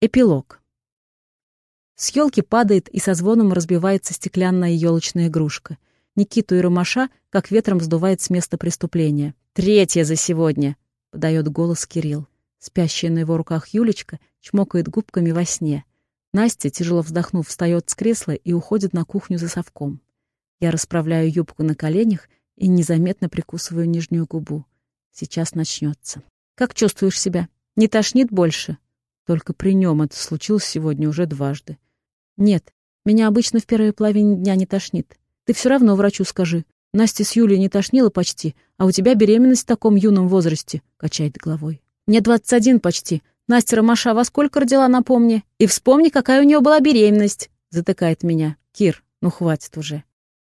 Эпилог. С елки падает и со звоном разбивается стеклянная елочная игрушка. Никиту и Ромаша как ветром сдувает с места преступления. «Третья за сегодня!» — подает голос Кирилл. Спящая на его руках Юлечка чмокает губками во сне. Настя, тяжело вздохнув, встает с кресла и уходит на кухню за совком. Я расправляю юбку на коленях и незаметно прикусываю нижнюю губу. Сейчас начнется. «Как чувствуешь себя? Не тошнит больше?» Только при нем это случилось сегодня уже дважды. Нет, меня обычно в первой половине дня не тошнит. Ты все равно врачу скажи. Настя с Юлей не тошнила почти, а у тебя беременность в таком юном возрасте, качает головой. Мне двадцать один почти. Настя Ромаша во сколько родила, напомни. И вспомни, какая у нее была беременность, затыкает меня. Кир, ну хватит уже.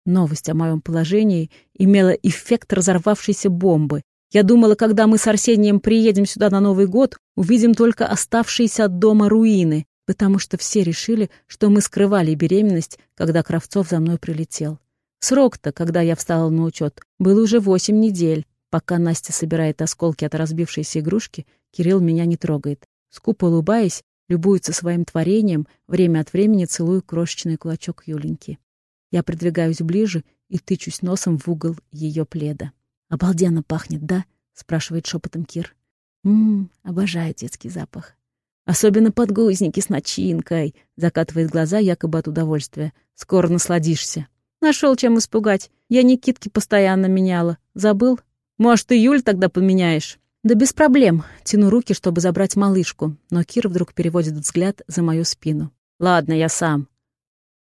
Новость о моем положении имела эффект разорвавшейся бомбы, я думала, когда мы с Арсением приедем сюда на Новый год, увидим только оставшиеся от дома руины, потому что все решили, что мы скрывали беременность, когда Кравцов за мной прилетел. Срок-то, когда я встала на учет, был уже восемь недель. Пока Настя собирает осколки от разбившейся игрушки, Кирилл меня не трогает. Скупо улыбаясь, любуется своим творением, время от времени целую крошечный кулачок Юленьки. Я придвигаюсь ближе и тычусь носом в угол ее пледа. «Обалденно пахнет, да?» — спрашивает шепотом Кир. «Ммм, обожаю детский запах. Особенно подгузники с начинкой», — закатывает глаза якобы от удовольствия. «Скоро насладишься». Нашел чем испугать. Я Никитки постоянно меняла. Забыл? Может, и Юль тогда поменяешь?» «Да без проблем. Тяну руки, чтобы забрать малышку, но Кир вдруг переводит взгляд за мою спину. «Ладно, я сам.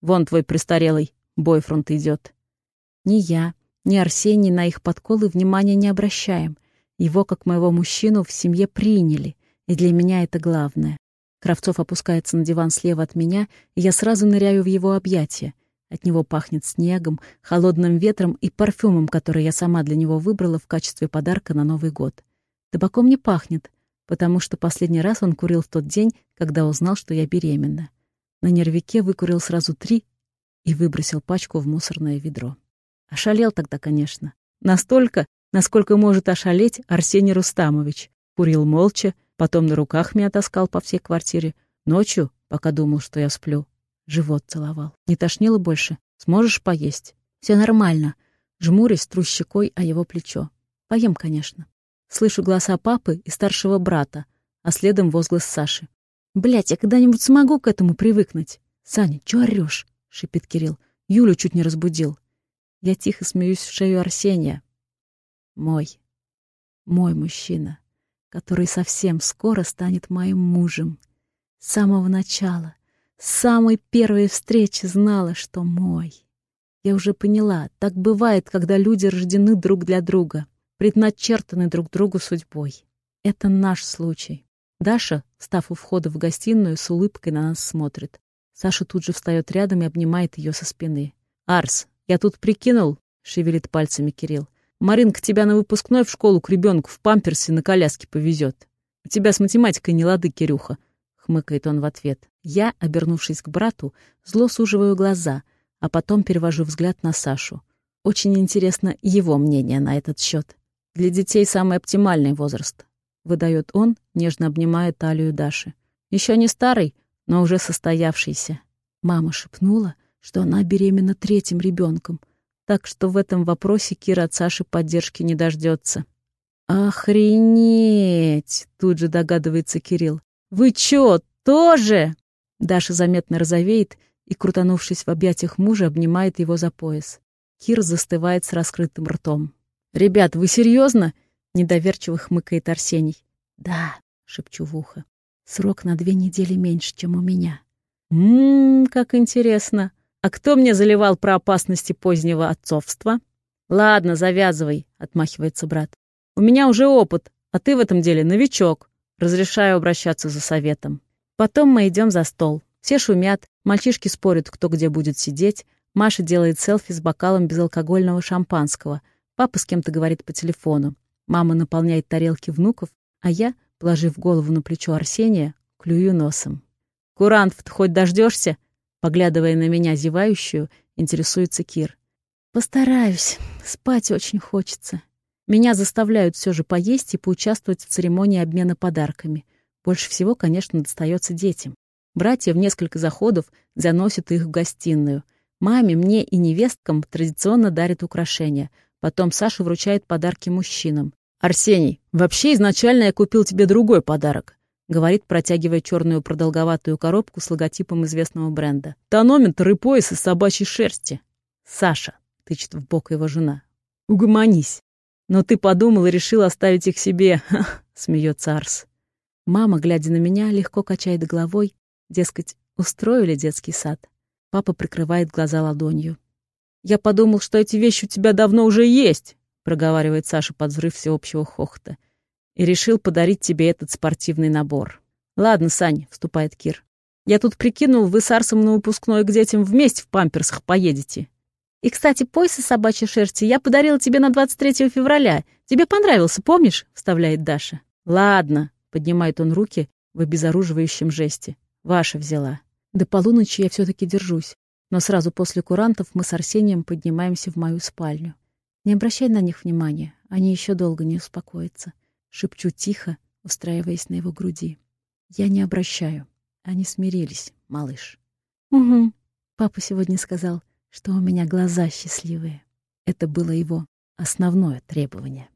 Вон твой престарелый бойфренд идет. Не я, ни Арсений на их подколы внимания не обращаем. Его, как моего мужчину, в семье приняли, и для меня это главное. Кравцов опускается на диван слева от меня, и я сразу ныряю в его объятия. От него пахнет снегом, холодным ветром и парфюмом, который я сама для него выбрала в качестве подарка на Новый год. Табаком не пахнет, потому что последний раз он курил в тот день, когда узнал, что я беременна. На нервике выкурил сразу три и выбросил пачку в мусорное ведро. Ошалел тогда, конечно. Настолько, насколько может ошалеть Арсений Рустамович. Курил молча, потом на руках меня таскал по всей квартире. Ночью, пока думал, что я сплю, живот целовал. Не тошнило больше? Сможешь поесть? Все нормально. Жмурясь, тру щекой о его плечо. Поем, конечно. Слышу голоса папы и старшего брата, а следом возглас Саши. Блять, я когда-нибудь смогу к этому привыкнуть? Саня, чё орёшь? — шипит Кирилл. Юлю чуть не разбудил. Я тихо смеюсь в шею Арсения. Мой, мой мужчина, который совсем скоро станет моим мужем. С самого начала, с самой первой встречи знала, что мой. Я уже поняла, так бывает, когда люди рождены друг для друга, предначертаны друг другу судьбой. Это наш случай. Даша, став у входа в гостиную, с улыбкой на нас смотрит. Саша тут же встает рядом и обнимает ее со спины. «Арс, «Я тут прикинул», — шевелит пальцами Кирилл. «Маринка тебя на выпускной в школу к ребенку в памперсе на коляске повезет. У тебя с математикой не лады, Кирюха», — хмыкает он в ответ. Я, обернувшись к брату, зло суживаю глаза, а потом перевожу взгляд на Сашу. Очень интересно его мнение на этот счет. Для детей самый оптимальный возраст, выдает он, нежно обнимая талию Даши. Еще не старый, но уже состоявшийся. Мама шепнула — что она беременна третьим ребенком, так что в этом вопросе Кира от Саши поддержки не дождется. «Охренеть!» — тут же догадывается Кирилл. «Вы чё, тоже?» Даша заметно розовеет и, крутанувшись в объятиях мужа, обнимает его за пояс. Кир застывает с раскрытым ртом. «Ребят, вы серьезно? недоверчиво хмыкает Арсений. «Да», — шепчу в ухо. «Срок на две недели меньше, чем у меня». «Ммм, как интересно. А кто мне заливал про опасности позднего отцовства? Ладно, завязывай, отмахивается брат. У меня уже опыт, а ты в этом деле новичок. Разрешаю обращаться за советом. Потом мы идем за стол. Все шумят, мальчишки спорят, кто где будет сидеть. Маша делает селфи с бокалом безалкогольного шампанского. Папа с кем-то говорит по телефону. Мама наполняет тарелки внуков, а я, положив голову на плечо Арсения, клюю носом. «Курант, хоть дождешься? Поглядывая на меня зевающую, интересуется Кир. «Постараюсь. Спать очень хочется. Меня заставляют все же поесть и поучаствовать в церемонии обмена подарками. Больше всего, конечно, достается детям. Братья в несколько заходов заносят их в гостиную. Маме, мне и невесткам традиционно дарят украшения. Потом Саша вручает подарки мужчинам. «Арсений, вообще изначально я купил тебе другой подарок», говорит, протягивая черную продолговатую коробку с логотипом известного бренда. «Тонометр и пояс из собачьей шерсти». «Саша», — тычет в бок его жена, — «угомонись». «Но ты подумал и решил оставить их себе», — смеется Арс. Мама, глядя на меня, легко качает головой, дескать, устроили детский сад. Папа прикрывает глаза ладонью. «Я подумал, что эти вещи у тебя давно уже есть», проговаривает Саша под взрыв всеобщего хохота. «И решил подарить тебе этот спортивный набор». «Ладно, Сань», — вступает Кир. «Я тут прикинул, вы с Арсом на выпускной к детям вместе в памперсах поедете. И, кстати, пояс из собачьей шерсти я подарила тебе на 23 февраля. Тебе понравился, помнишь?» — вставляет Даша. «Ладно», Поднимает он руки в обезоруживающем жесте. Ваша взяла. До полуночи я все-таки держусь. Но сразу после курантов мы с Арсением поднимаемся в мою спальню. Не обращай на них внимания, они еще долго не успокоятся. Шепчу тихо, устраиваясь на его груди. Я не обращаю. Они смирились, малыш. Угу. Папа сегодня сказал, что у меня глаза счастливые. Это было его основное требование.